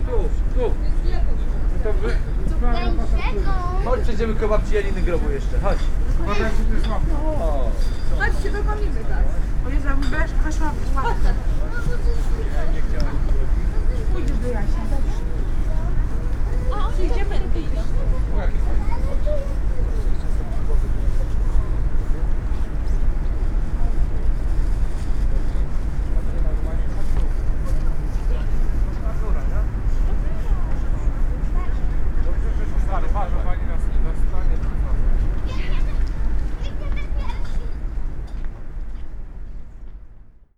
tu, tu. To wy... Chodź, przejdziemy koło babci Janiny grobu jeszcze, chodź. Chodź jak tu jest do komicy teraz. Bo jest tam wesz, weszła w łapkę. Pójdziesz do Jasia. O, idziemy.